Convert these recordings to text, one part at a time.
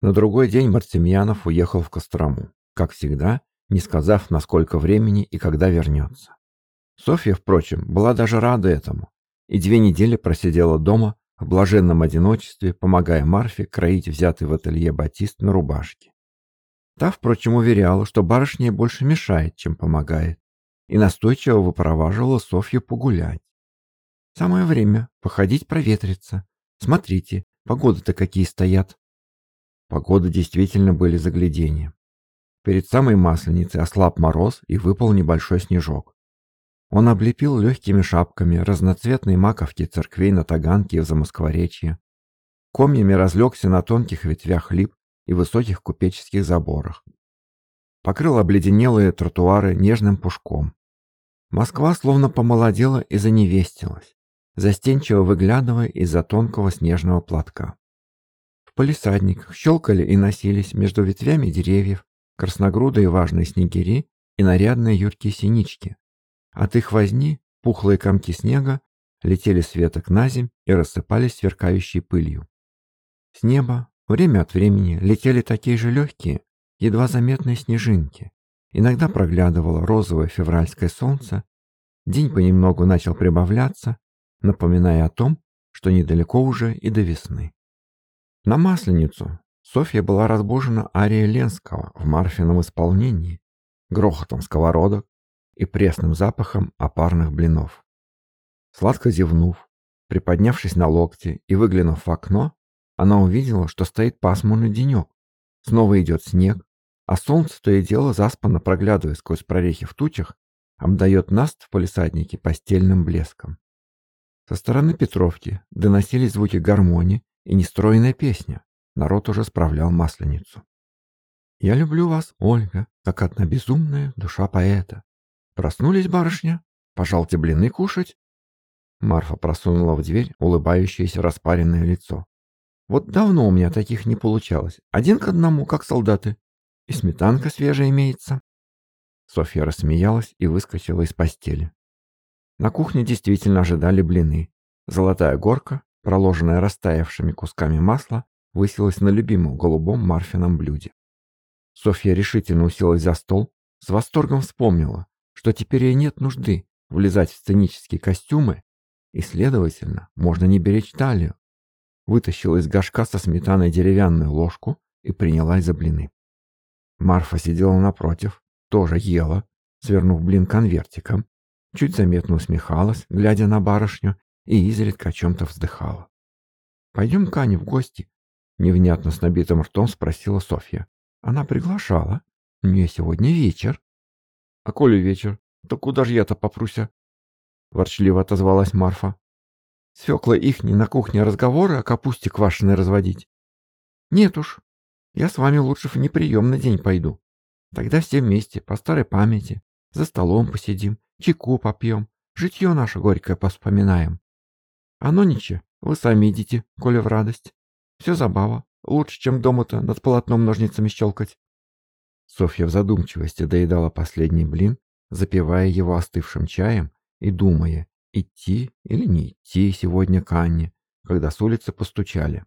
На другой день Мартемьянов уехал в Кострому, как всегда, не сказав, на сколько времени и когда вернется. Софья, впрочем, была даже рада этому, и две недели просидела дома в блаженном одиночестве, помогая Марфе кроить взятый в ателье батист на рубашке. Та, впрочем, уверяла, что барышня больше мешает, чем помогает, и настойчиво выпроваживала Софью погулять. «Самое время походить проветриться. Смотрите, погоды-то какие стоят». Погоды действительно были загляденье. Перед самой Масленицей ослаб мороз и выпал небольшой снежок. Он облепил легкими шапками разноцветные маковки церквей на Таганке и в Замоскворечье. Комьями разлегся на тонких ветвях лип и высоких купеческих заборах. Покрыл обледенелые тротуары нежным пушком. Москва словно помолодела и заневестилась, застенчиво выглядывая из-за тонкого снежного платка. В полисадниках щелкали и носились между ветвями деревьев красногрудые важные снегири и нарядные юркие синички, от их возни пухлые комки снега летели с веток на земь и рассыпались сверкающей пылью. С неба время от времени летели такие же легкие, едва заметные снежинки. Иногда проглядывало розовое февральское солнце. День понемногу начал прибавляться, напоминая о том, что недалеко уже и до весны. На Масленицу Софья была разбужена арией Ленского в Марфином исполнении, грохотом сковородок, и пресным запахом опарных блинов. Сладко зевнув, приподнявшись на локте и выглянув в окно, она увидела, что стоит пасмурный денек. Снова идет снег, а солнце то и дело заспанно проглядывая сквозь прорехи в тучах, обдает наст в полисаднике постельным блеском. Со стороны Петровки доносились звуки гармонии и нестроенная песня. Народ уже справлял масленицу. «Я люблю вас, Ольга, как одна безумная душа поэта. «Проснулись, барышня? Пожалуйте блины кушать». Марфа просунула в дверь улыбающееся распаренное лицо. «Вот давно у меня таких не получалось. Один к одному, как солдаты. И сметанка свежая имеется». Софья рассмеялась и выскочила из постели. На кухне действительно ожидали блины. Золотая горка, проложенная растаявшими кусками масла, высилась на любимом голубом Марфином блюде. Софья решительно уселась за стол, с восторгом вспомнила, что теперь ей нет нужды влезать в сценические костюмы, и, следовательно, можно не беречь талию. Вытащила из горшка со сметаной деревянную ложку и принялась за блины. Марфа сидела напротив, тоже ела, свернув блин конвертиком, чуть заметно усмехалась, глядя на барышню, и изредка о чем-то вздыхала. «Пойдем к Ане в гости?» — невнятно с набитым ртом спросила Софья. «Она приглашала. У нее сегодня вечер». А коли вечер, то куда ж я-то попруся? Ворчливо отозвалась Марфа. Свекла ихни на кухне разговоры о капусте квашеной разводить. Нет уж, я с вами лучше в неприемный день пойду. Тогда все вместе, по старой памяти, за столом посидим, чайку попьем, житье наше горькое поспоминаем. А ну ничего, вы сами идите, коли в радость. Все забава, лучше, чем дома-то над полотном ножницами щелкать. Софья в задумчивости доедала последний блин, запивая его остывшим чаем и думая, идти или не идти сегодня к Анне, когда с улицы постучали.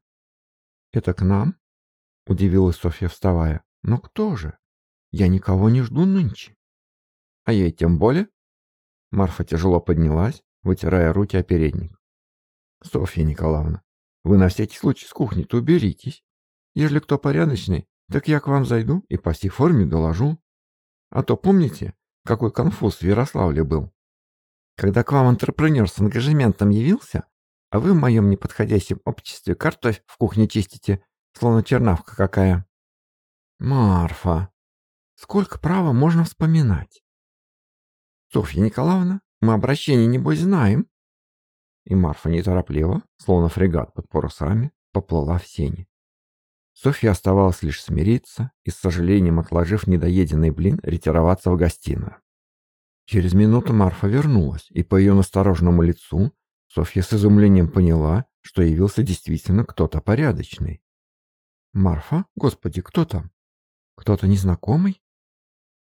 «Это к нам?» — удивилась Софья, вставая. «Но кто же? Я никого не жду нынче». «А я и тем более?» Марфа тяжело поднялась, вытирая руки о передник. «Софья Николаевна, вы на всякий случай с кухни-то уберитесь. Ежели кто порядочный, так я к вам зайду и по всей форме доложу. А то помните, какой конфуз в Ярославле был? Когда к вам антрепренер с ангажементом явился, а вы в моем неподходящем обществе картофель в кухне чистите, словно чернавка какая. Марфа, сколько права можно вспоминать? Софья Николаевна, мы обращение небось знаем. И Марфа неторопливо, словно фрегат под парусами, поплыла в сени. Софья оставалось лишь смириться и, с сожалением отложив недоеденный блин, ретироваться в гостиную. Через минуту Марфа вернулась, и по ее настороженному лицу Софья с изумлением поняла, что явился действительно кто-то порядочный. «Марфа? Господи, кто там? Кто-то незнакомый?»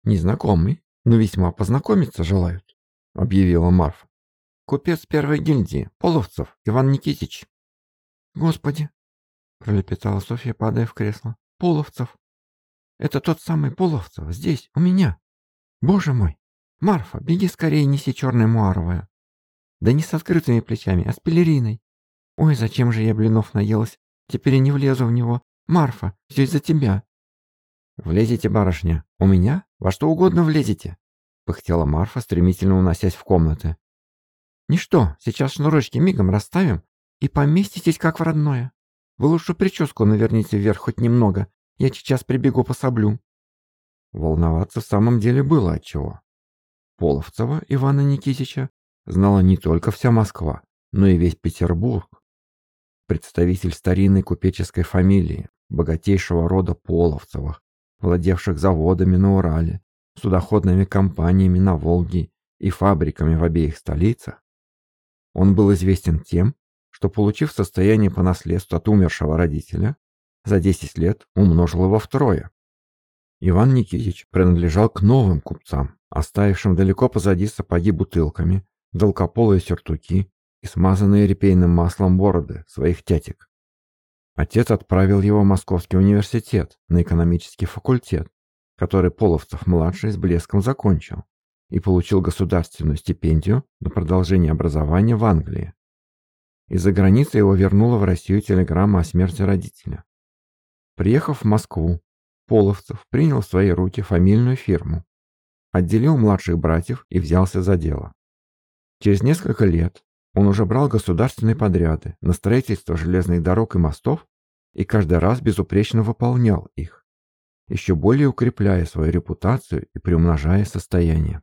«Незнакомый, но весьма познакомиться желают», — объявила Марфа. «Купец первой гильдии, Половцев Иван Никитич». «Господи, пролепетала Софья, падая в кресло. Половцев. Это тот самый Половцев, здесь, у меня. Боже мой! Марфа, беги скорее, неси черное муаровое. Да не с открытыми плечами, а с пелериной. Ой, зачем же я блинов наелась? Теперь я не влезу в него. Марфа, все из-за тебя. Влезете, барышня. У меня? Во что угодно влезете. Пыхтела Марфа, стремительно уносясь в комнаты. Ничто, сейчас шнурочки мигом расставим и поместитесь как в родное. Вы лучше прическу наверните вверх хоть немного. Я сейчас прибегу пособлю. Волноваться в самом деле было отчего. Половцева Ивана Никитича знала не только вся Москва, но и весь Петербург. Представитель старинной купеческой фамилии, богатейшего рода Половцевых, владевших заводами на Урале, судоходными компаниями на Волге и фабриками в обеих столицах, он был известен тем, что, получив состояние по наследству от умершего родителя, за 10 лет умножил его втрое. Иван Никитич принадлежал к новым купцам, оставившим далеко позади сапоги бутылками, долгополые сюртуки и смазанные репейным маслом бороды своих тятек. Отец отправил его в Московский университет на экономический факультет, который Половцев-младший с блеском закончил и получил государственную стипендию на продолжение образования в Англии. Из-за границы его вернула в Россию телеграмма о смерти родителя. Приехав в Москву, Половцев принял в свои руки фамильную фирму, отделил младших братьев и взялся за дело. Через несколько лет он уже брал государственные подряды на строительство железных дорог и мостов и каждый раз безупречно выполнял их, еще более укрепляя свою репутацию и приумножая состояние.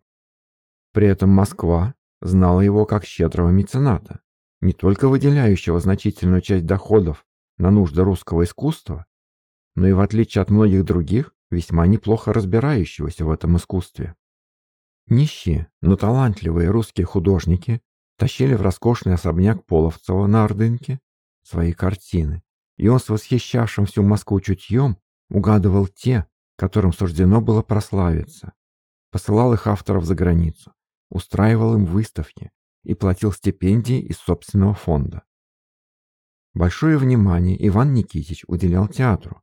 При этом Москва знала его как щедрого мецената, не только выделяющего значительную часть доходов на нужды русского искусства, но и в отличие от многих других, весьма неплохо разбирающегося в этом искусстве. Нищие, но талантливые русские художники тащили в роскошный особняк Половцева на Ордынке свои картины, и он с восхищавшим всю Москву чутьем угадывал те, которым суждено было прославиться, посылал их авторов за границу, устраивал им выставки и платил стипендии из собственного фонда. Большое внимание Иван Никитич уделял театру,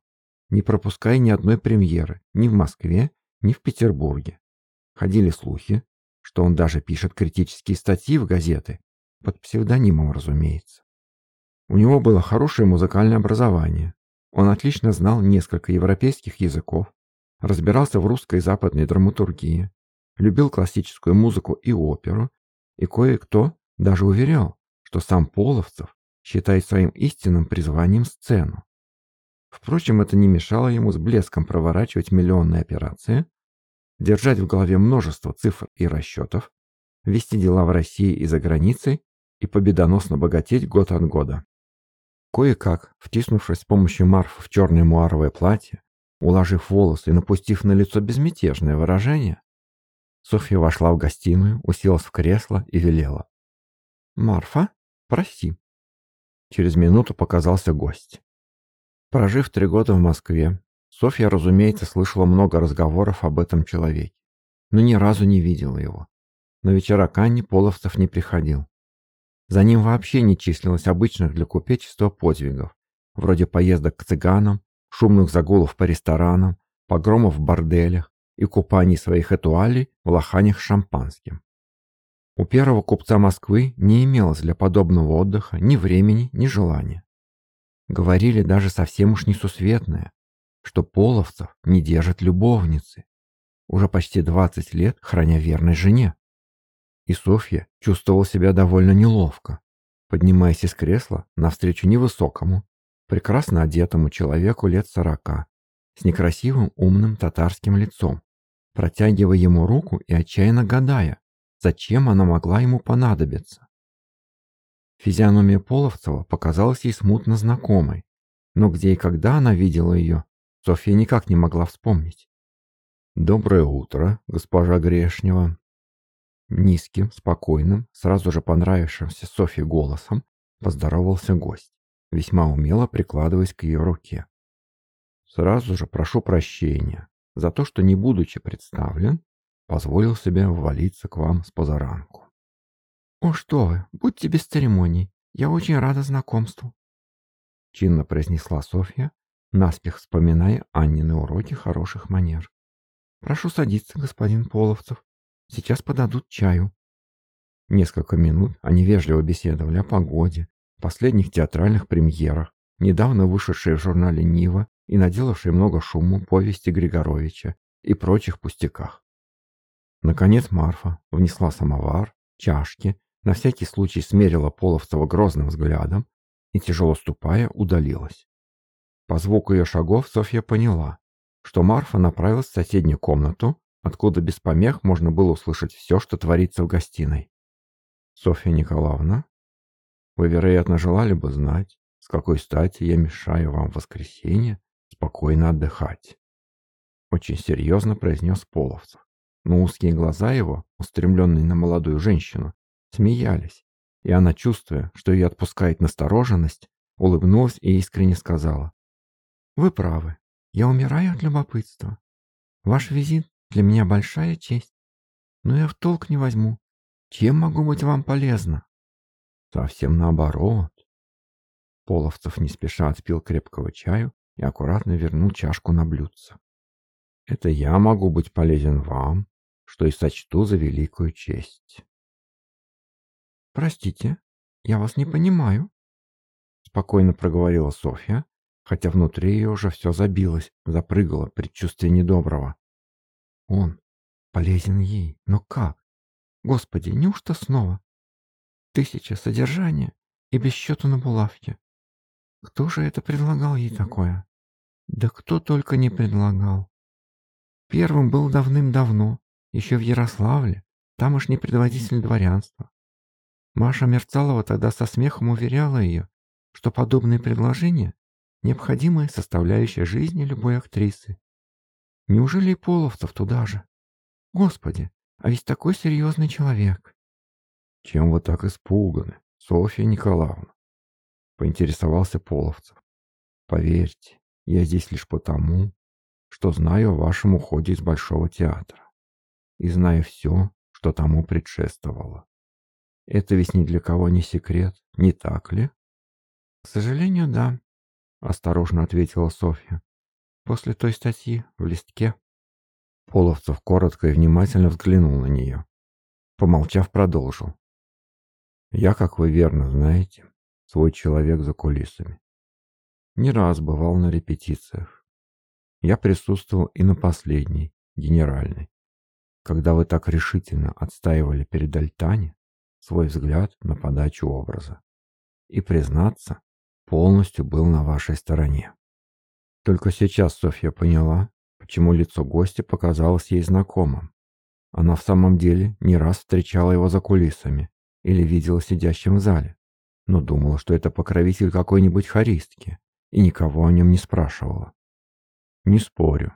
не пропуская ни одной премьеры ни в Москве, ни в Петербурге. Ходили слухи, что он даже пишет критические статьи в газеты, под псевдонимом, разумеется. У него было хорошее музыкальное образование. Он отлично знал несколько европейских языков, разбирался в русской и западной драматургии, любил классическую музыку и оперу, и кое-кто даже уверял, что сам Половцев считает своим истинным призванием сцену. Впрочем, это не мешало ему с блеском проворачивать миллионные операции, держать в голове множество цифр и расчетов, вести дела в России и за границей и победоносно богатеть год от года. Кое-как, втиснувшись с помощью Марфа в черное муаровое платье, уложив волосы и напустив на лицо безмятежное выражение, Софья вошла в гостиную, уселась в кресло и велела. «Марфа, прости». Через минуту показался гость. Прожив три года в Москве, Софья, разумеется, слышала много разговоров об этом человеке, но ни разу не видела его. На вечера Канни Половцев не приходил. За ним вообще не числилось обычных для купечества подвигов, вроде поездок к цыганам, шумных загулов по ресторанам, погромов в борделях, и купаний своих этуалей в лоханях шампанским. У первого купца Москвы не имелось для подобного отдыха ни времени, ни желания. Говорили даже совсем уж несусветное, что половцев не держат любовницы, уже почти 20 лет храня верной жене. И Софья чувствовала себя довольно неловко, поднимаясь из кресла навстречу невысокому, прекрасно одетому человеку лет сорока, с некрасивым умным татарским лицом, протягивая ему руку и отчаянно гадая, зачем она могла ему понадобиться. Физиономия Половцева показалась ей смутно знакомой, но где и когда она видела ее, Софья никак не могла вспомнить. «Доброе утро, госпожа Грешнева!» Низким, спокойным, сразу же понравившимся Софье голосом поздоровался гость, весьма умело прикладываясь к ее руке. «Сразу же прошу прощения за то, что, не будучи представлен, позволил себе ввалиться к вам с позаранку. «О, что вы, будьте без церемоний, я очень рада знакомству», чинно произнесла Софья, наспех вспоминая Аннины уроки хороших манер. «Прошу садиться, господин Половцев. Сейчас подадут чаю». Несколько минут они вежливо беседовали о погоде, последних театральных премьерах, недавно вышедшей в журнале «Нива» и наделавшей много шуму повести Григоровича и прочих пустяках. Наконец Марфа внесла самовар, чашки, на всякий случай смерила Половцева грозным взглядом и, тяжело ступая, удалилась. По звуку ее шагов Софья поняла, что Марфа направилась в соседнюю комнату, откуда без помех можно было услышать все, что творится в гостиной. «Софья Николаевна, вы, вероятно, желали бы знать, с какой стати я мешаю вам в воскресенье спокойно отдыхать?» Очень серьезно произнес Половцев. Но узкие глаза его, устремленные на молодую женщину, смеялись, и она, чувствуя, что ее отпускает настороженность, улыбнулась и искренне сказала. «Вы правы. Я умираю от любопытства. Ваш визит для меня большая честь. Но я в толк не возьму. Чем могу быть вам полезна? Совсем наоборот. Половцев не спеша отпил крепкого чаю и аккуратно вернул чашку на блюдце. Это я могу быть полезен вам, что и сочту за великую честь. Простите, я вас не понимаю, спокойно проговорила Софья, хотя внутри ее уже все забилось, запрыгало предчувствие недоброго. Он полезен ей, но как? Господи, неужто снова? Тысяча содержания и без счета на булавке. Кто же это предлагал ей такое? Да кто только не предлагал. Первым был давным-давно, еще в Ярославле, тамошний предводитель дворянства. Маша Мерцалова тогда со смехом уверяла ее, что подобные предложения необходимая составляющая жизни любой актрисы. Неужели и Половцев туда же? Господи, а ведь такой серьезный человек. Чем вы так испуганы, Софья Николаевна? Поинтересовался Половцев. Поверьте, я здесь лишь потому, что знаю о вашем уходе из Большого театра. И знаю все, что тому предшествовало. Это ведь ни для кого не секрет, не так ли? К сожалению, да. — осторожно ответила Софья. «После той статьи в листке». Половцев коротко и внимательно взглянул на нее. Помолчав, продолжил. «Я, как вы верно знаете, свой человек за кулисами. Не раз бывал на репетициях. Я присутствовал и на последней, генеральной, когда вы так решительно отстаивали перед Альтане свой взгляд на подачу образа. И, признаться, полностью был на вашей стороне. Только сейчас Софья поняла, почему лицо гостя показалось ей знакомым. Она в самом деле не раз встречала его за кулисами или видела сидящим в зале, но думала, что это покровитель какой-нибудь харистки, и никого о нем не спрашивала. Не спорю.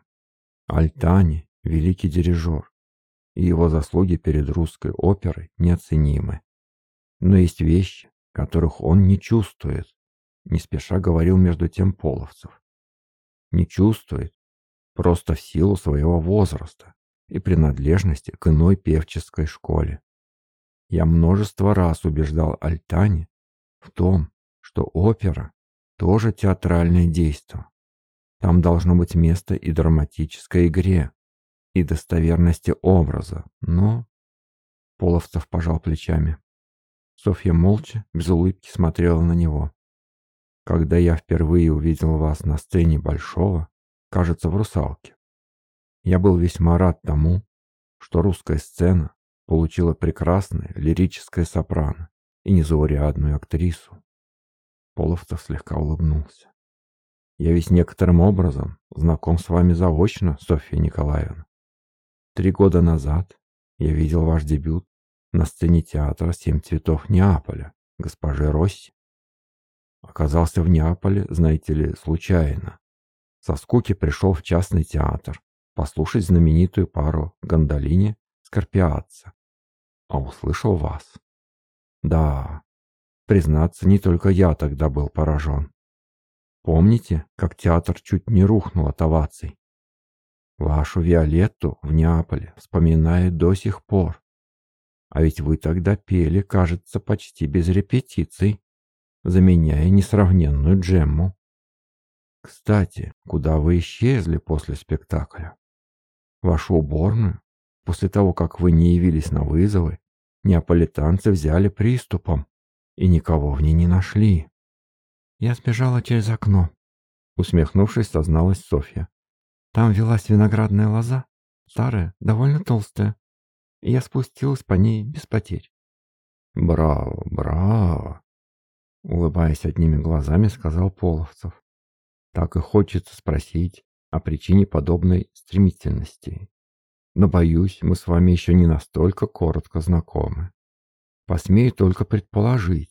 Альтани — великий дирижер, и его заслуги перед русской оперой неоценимы. Но есть вещи, которых он не чувствует, не спеша говорил между тем Половцев. Не чувствует, просто в силу своего возраста и принадлежности к иной певческой школе. Я множество раз убеждал Альтане в том, что опера тоже театральное действо. Там должно быть место и драматической игре, и достоверности образа, но... Половцев пожал плечами. Софья молча, без улыбки смотрела на него. Когда я впервые увидел вас на сцене Большого, кажется, в «Русалке», я был весьма рад тому, что русская сцена получила прекрасное лирическое сопрано и незаурядную актрису. Половцев слегка улыбнулся. Я ведь некоторым образом знаком с вами заочно, Софья Николаевна. Три года назад я видел ваш дебют на сцене театра «Семь цветов Неаполя» госпожи Росси. Оказался в Неаполе, знаете ли, случайно. Со скуки пришел в частный театр послушать знаменитую пару Гондолини Скорпиатца. А услышал вас. Да, признаться, не только я тогда был поражен. Помните, как театр чуть не рухнул от оваций? Вашу Виолетту в Неаполе вспоминает до сих пор. А ведь вы тогда пели, кажется, почти без репетиций заменяя несравненную Джемму. Кстати, куда вы исчезли после спектакля? Вашу уборную, после того, как вы не явились на вызовы, неаполитанцы взяли приступом и никого в ней не нашли. Я сбежала через окно, усмехнувшись, созналась Софья. Там велась виноградная лоза, старая, довольно толстая, и я спустилась по ней без потерь. «Браво, браво!» Улыбаясь одними глазами, сказал Половцев. Так и хочется спросить о причине подобной стремительности. Но, боюсь, мы с вами еще не настолько коротко знакомы. Посмею только предположить,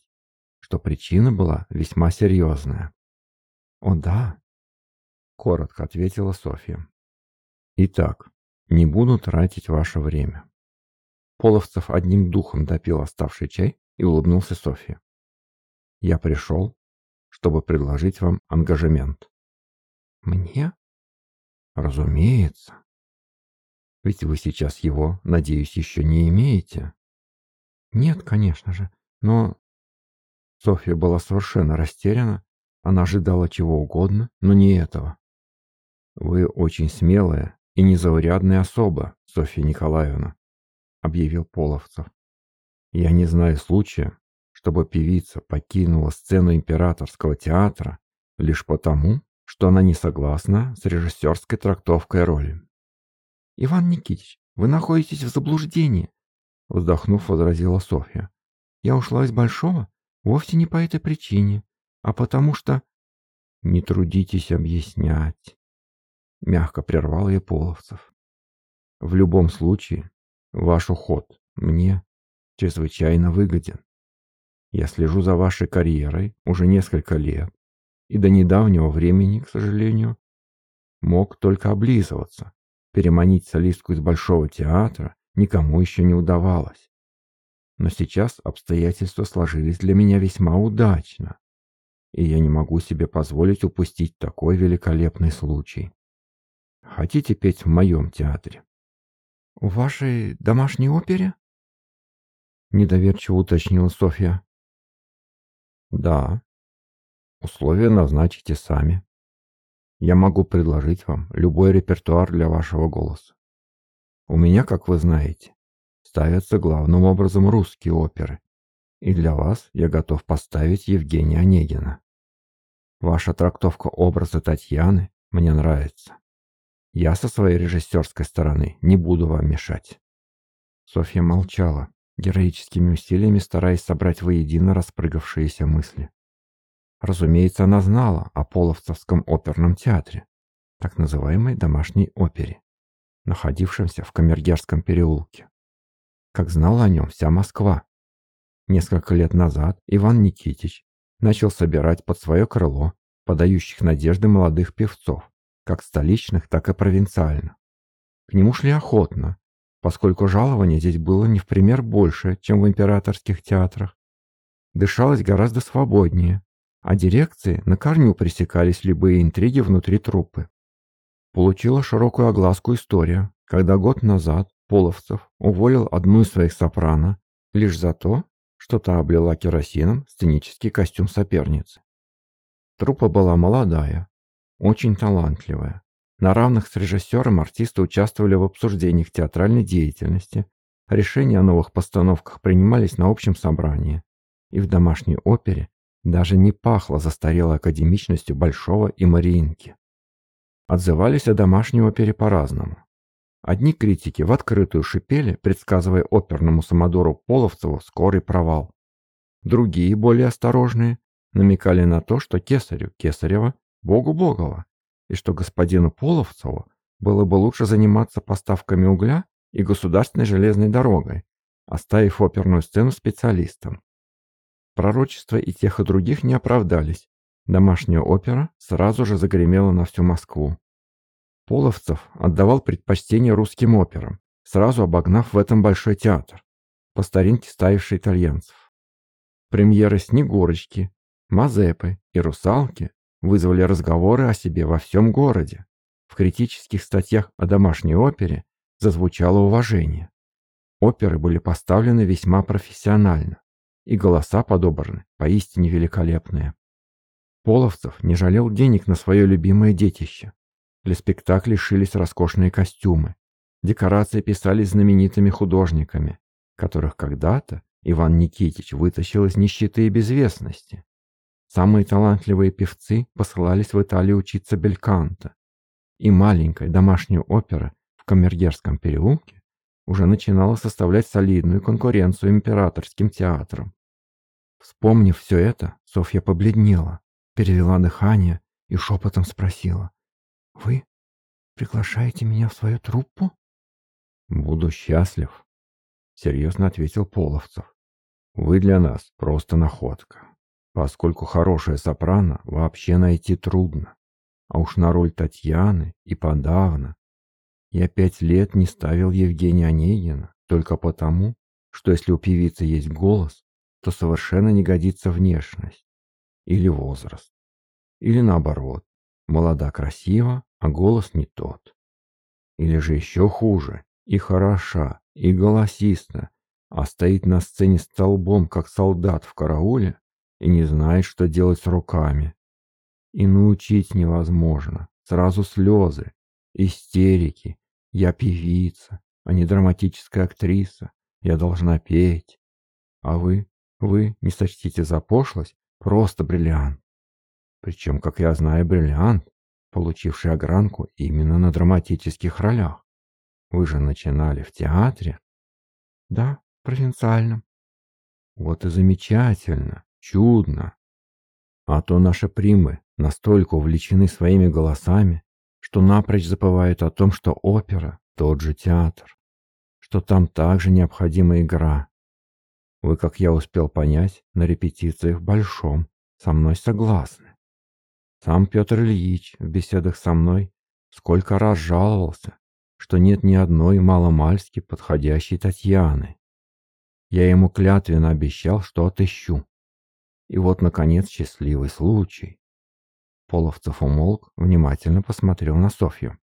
что причина была весьма серьезная. «О да», — коротко ответила Софья. «Итак, не буду тратить ваше время». Половцев одним духом допил оставший чай и улыбнулся Софье. «Я пришел, чтобы предложить вам ангажемент». «Мне?» «Разумеется. Ведь вы сейчас его, надеюсь, еще не имеете?» «Нет, конечно же, но...» Софья была совершенно растеряна. Она ожидала чего угодно, но не этого. «Вы очень смелая и незаурядная особа, Софья Николаевна», объявил Половцев. «Я не знаю случая, чтобы певица покинула сцену императорского театра лишь потому, что она не согласна с режиссерской трактовкой роли. «Иван Никитич, вы находитесь в заблуждении», вздохнув, возразила Софья. «Я ушла из Большого вовсе не по этой причине, а потому что...» «Не трудитесь объяснять», — мягко прервал ее Половцев. «В любом случае, ваш уход мне чрезвычайно выгоден. Я слежу за вашей карьерой уже несколько лет, и до недавнего времени, к сожалению, мог только облизываться. Переманить солистку из Большого театра никому еще не удавалось. Но сейчас обстоятельства сложились для меня весьма удачно, и я не могу себе позволить упустить такой великолепный случай. Хотите петь в моем театре? — В вашей домашней опере? — недоверчиво уточнила Софья. Да. Условия назначите сами. Я могу предложить вам любой репертуар для вашего голоса. У меня, как вы знаете, ставятся главным образом русские оперы, и для вас я готов поставить Евгения Онегина. Ваша трактовка образа Татьяны мне нравится. Я со своей режиссерской стороны не буду вам мешать. Софья молчала, героическими усилиями стараясь собрать воедино распрыгавшиеся мысли. Разумеется, она знала о Половцевском оперном театре, так называемой домашней опере, находившемся в Камергерском переулке. Как знала о нем вся Москва. Несколько лет назад Иван Никитич начал собирать под свое крыло подающих надежды молодых певцов, как столичных, так и провинциальных. К нему шли охотно, поскольку жалование здесь было не в пример больше, чем в императорских театрах. Дышалось гораздо свободнее, а дирекции на корню пресекались любые интриги внутри труппы. Получила широкую огласку история, когда год назад Половцев уволил одну из своих сопрано лишь за то, что та облила керосином сценический костюм соперницы. Труппа была молодая, очень талантливая, на равных с режиссером артисты участвовали в обсуждениях театральной деятельности, решения о новых постановках принимались на общем собрании, и в домашней опере даже не пахло застарелой академичностью Большого и Мариинки. Отзывались о домашней опере по-разному. Одни критики в открытую шипели, предсказывая оперному самодору Половцеву скорый провал. Другие, более осторожные, намекали на то, что Кесарю Кесарева, Богу Богова, и что господину Половцеву было бы лучше заниматься поставками угля и государственной железной дорогой, оставив оперную сцену специалистам. Пророчества и тех, и других не оправдались. Домашняя опера сразу же загремела на всю Москву. Половцев отдавал предпочтение русским операм, сразу обогнав в этом большой театр, по старинке ставивший итальянцев. Премьеры «Снегурочки», «Мазепы» и «Русалки» вызвали разговоры о себе во всем городе. В критических статьях о домашней опере зазвучало уважение. Оперы были поставлены весьма профессионально, и голоса подобраны поистине великолепные. Половцев не жалел денег на свое любимое детище. Для спектаклей шились роскошные костюмы. Декорации писались знаменитыми художниками, которых когда-то Иван Никитич вытащил из нищеты и безвестности. Самые талантливые певцы посылались в Италию учиться бельканто. И маленькая домашняя опера в Камергерском переулке уже начинала составлять солидную конкуренцию императорским театрам. Вспомнив все это, Софья побледнела, перевела дыхание и шепотом спросила. «Вы приглашаете меня в свою труппу?» «Буду счастлив», — серьезно ответил Половцев. «Вы для нас просто находка, поскольку хорошая сопрано вообще найти трудно, а уж на роль Татьяны и подавно. Я пять лет не ставил Евгения Онегина только потому, что если у певицы есть голос, то совершенно не годится внешность или возраст. Или наоборот, молода красива, а голос не тот. Или же еще хуже, и хороша, и голосиста, а стоит на сцене столбом, как солдат в карауле, и не знает, что делать с руками. И научить невозможно. Сразу слезы, истерики. Я певица, а не драматическая актриса. Я должна петь. А вы, вы, не сочтите за пошлость, просто бриллиант. Причем, как я знаю, бриллиант, получивший огранку именно на драматических ролях. Вы же начинали в театре? Да, провинциальном. Вот и замечательно, чудно. А то наши примы настолько увлечены своими голосами, что напрочь забывают о том, что опера – тот же театр, что там также необходима игра. Вы, как я успел понять, на репетициях большом со мной согласны. Сам Петр Ильич в беседах со мной сколько раз жаловался, что нет ни одной маломальски подходящей Татьяны. Я ему клятвенно обещал, что отыщу. И вот, наконец, счастливый случай. Половцев умолк, внимательно посмотрел на Софью.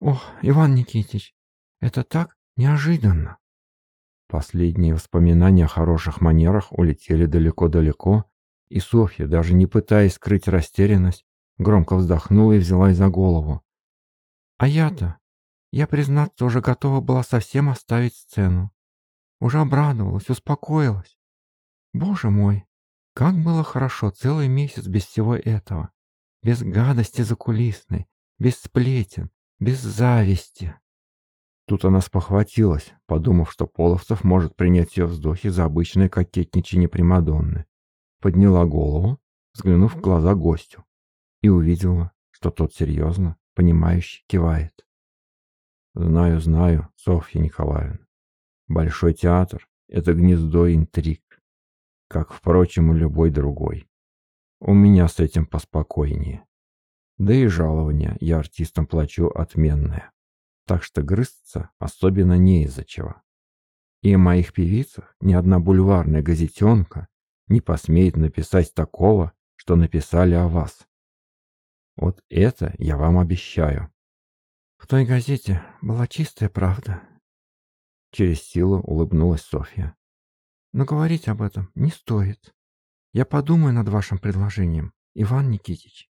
«Ох, Иван Никитич, это так неожиданно!» Последние воспоминания о хороших манерах улетели далеко-далеко, и Софья, даже не пытаясь скрыть растерянность, громко вздохнула и взялась за голову. А я-то, я, признаться, уже готова была совсем оставить сцену. Уже обрадовалась, успокоилась. Боже мой, как было хорошо целый месяц без всего этого. Без гадости закулисной, без сплетен, без зависти. Тут она спохватилась, подумав, что Половцев может принять ее вздохи за обычное кокетничание Примадонны подняла голову, взглянув в глаза гостю, и увидела, что тот серьезно, понимающе кивает. «Знаю, знаю, Софья Николаевна. Большой театр — это гнездо интриг, как, впрочем, и любой другой. У меня с этим поспокойнее. Да и жалование я артистам плачу отменное, так что грызться особенно не из-за чего. И о моих певицах ни одна бульварная газетенка не посмеет написать такого, что написали о вас. Вот это я вам обещаю. В той газете была чистая правда. Через силу улыбнулась Софья. Но говорить об этом не стоит. Я подумаю над вашим предложением, Иван Никитич.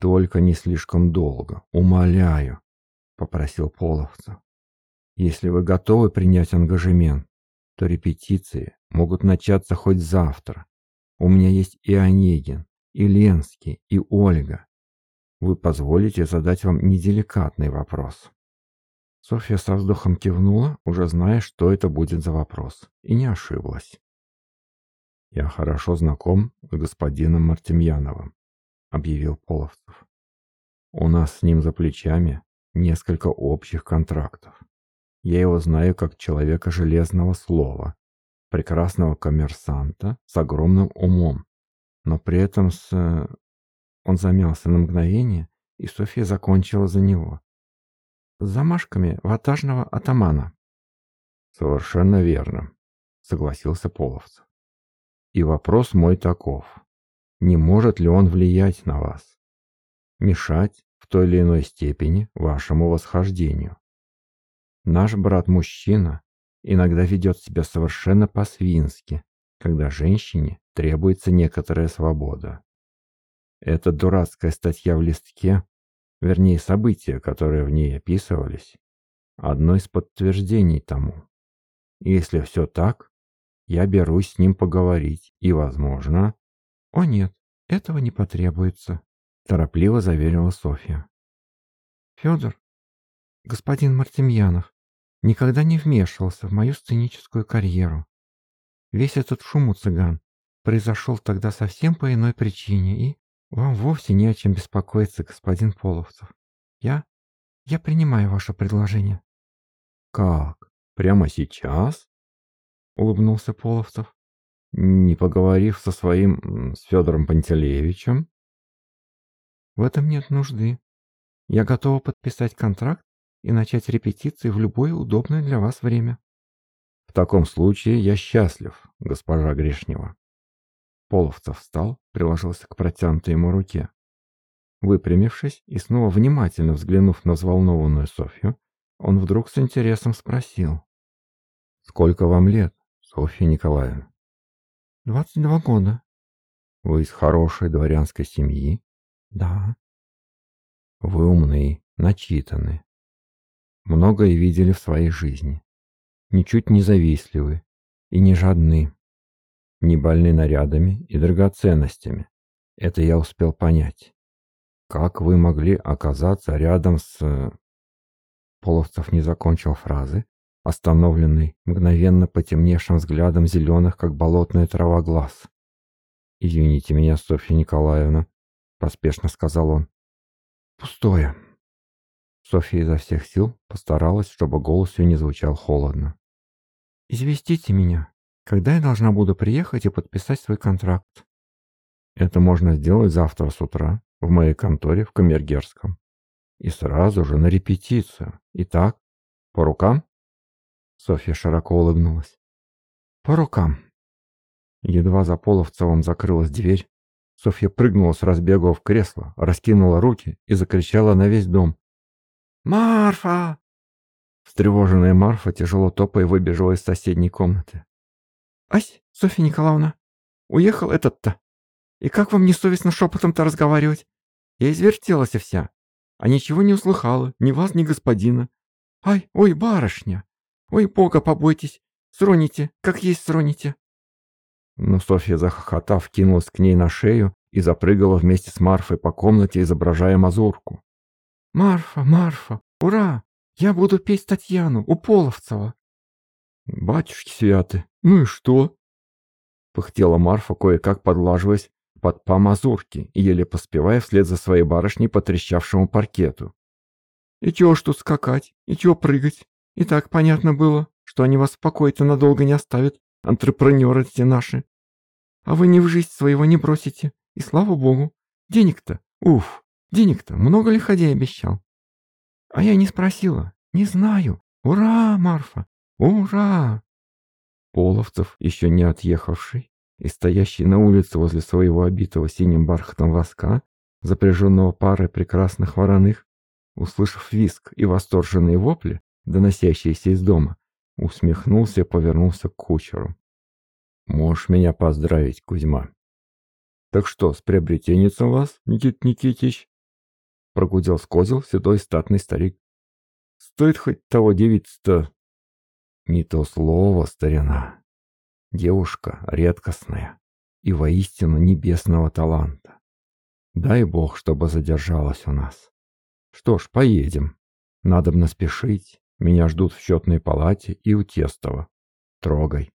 Только не слишком долго, умоляю, попросил Половцев. Если вы готовы принять ангажемент, то репетиции могут начаться хоть завтра. У меня есть и Онегин, и Ленский, и Ольга. Вы позволите задать вам неделикатный вопрос?» Софья со вздохом кивнула, уже зная, что это будет за вопрос, и не ошиблась. «Я хорошо знаком с господином Мартемьяновым», — объявил Половцев. «У нас с ним за плечами несколько общих контрактов. Я его знаю как человека железного слова, прекрасного коммерсанта с огромным умом, но при этом с... Э, он замялся на мгновение, и Софья закончила за него. С замашками ватажного атамана. «Совершенно верно», — согласился Половцев. «И вопрос мой таков. Не может ли он влиять на вас? Мешать в той или иной степени вашему восхождению? Наш брат-мужчина иногда ведет себя совершенно по-свински, когда женщине требуется некоторая свобода. Эта дурацкая статья в листке, вернее события, которые в ней описывались, одно из подтверждений тому. Если все так, я берусь с ним поговорить и, возможно... О нет, этого не потребуется, торопливо заверила Софья. Федор, господин Мартемьянов, никогда не вмешивался в мою сценическую карьеру. Весь этот шум у цыган произошел тогда совсем по иной причине, и вам вовсе не о чем беспокоиться, господин Половцев. Я... я принимаю ваше предложение. Как? Прямо сейчас? Улыбнулся Половцев. Не поговорив со своим... с Федором Пантелеевичем? В этом нет нужды. Я готова подписать контракт и начать репетиции в любое удобное для вас время. В таком случае я счастлив, госпожа Грешнева. Половцев встал, приложился к протянутой ему руке. Выпрямившись и снова внимательно взглянув на взволнованную Софью, он вдруг с интересом спросил. «Сколько вам лет, Софья Николаевна?» «Двадцать два года». «Вы из хорошей дворянской семьи?» «Да». «Вы умны, начитаны. Многое видели в своей жизни. Ничуть не завистливы и не жадны не больны нарядами и драгоценностями. Это я успел понять. Как вы могли оказаться рядом с... Э, Половцев не закончил фразы, остановленный мгновенно потемневшим взглядом зеленых, как болотная трава, глаз. «Извините меня, Софья Николаевна», — поспешно сказал он. «Пустое». Софья изо всех сил постаралась, чтобы голос ее не звучал холодно. «Известите меня, когда я должна буду приехать и подписать свой контракт? Это можно сделать завтра с утра в моей конторе в Камергерском. И сразу же на репетицию. Итак, по рукам? Софья широко улыбнулась. По рукам. Едва за Половцевым закрылась дверь, Софья прыгнула с разбега в кресло, раскинула руки и закричала на весь дом. «Марфа!» Встревоженная Марфа тяжело топая выбежала из соседней комнаты. «Ась, Софья Николаевна, уехал этот-то. И как вам несовестно шепотом-то разговаривать? Я извертелась вся, а ничего не услыхала, ни вас, ни господина. Ай, ой, барышня, ой, бога побойтесь, сроните, как есть сроните». Но Софья, захохотав, кинулась к ней на шею и запрыгала вместе с Марфой по комнате, изображая мазурку. «Марфа, Марфа, ура! Я буду петь Татьяну у Половцева!» «Батюшки святы, ну и что?» Пыхтела Марфа, кое-как подлаживаясь под помазурки и еле поспевая вслед за своей барышней по трещавшему паркету. «И чего ж тут скакать, и чего прыгать? И так понятно было, что они вас в покое-то надолго не оставят, антрепренеры эти наши. А вы ни в жизнь своего не бросите, и слава богу, денег-то, уф, денег-то много ли ходей обещал?» А я не спросила, не знаю. Ура, Марфа, «Ура!» Половцев, еще не отъехавший и стоящий на улице возле своего обитого синим бархатом воска, запряженного парой прекрасных вороных, услышав виск и восторженные вопли, доносящиеся из дома, усмехнулся и повернулся к кучеру. «Можешь меня поздравить, Кузьма». «Так что, с приобретенницем вас, Никит Никитич?» Прогудел скозил седой статный старик. «Стоит хоть того девиц-то не то слово, старина. Девушка редкостная и воистину небесного таланта. Дай бог, чтобы задержалась у нас. Что ж, поедем. Надо бы спешить. Меня ждут в счетной палате и у Тестова. Трогай.